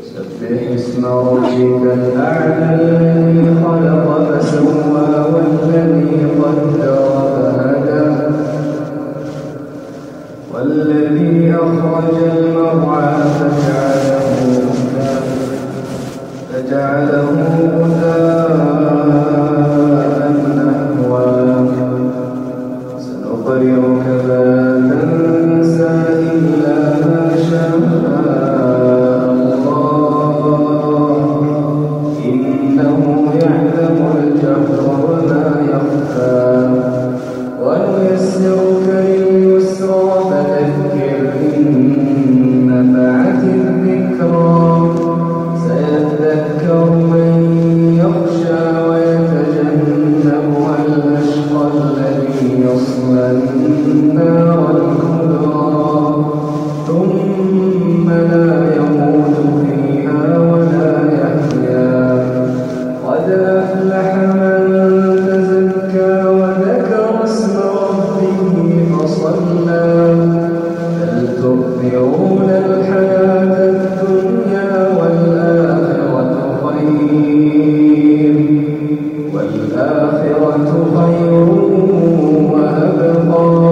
سبح اسم ربك الأعلى الذي خلق فسوى والذي قدر فهدى والذي أخرج المرعى فجعله هدى فجعله هدى فذكر إن نفعت الذكرى. الآخرة خير وأبقى.